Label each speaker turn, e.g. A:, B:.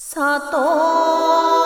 A: 里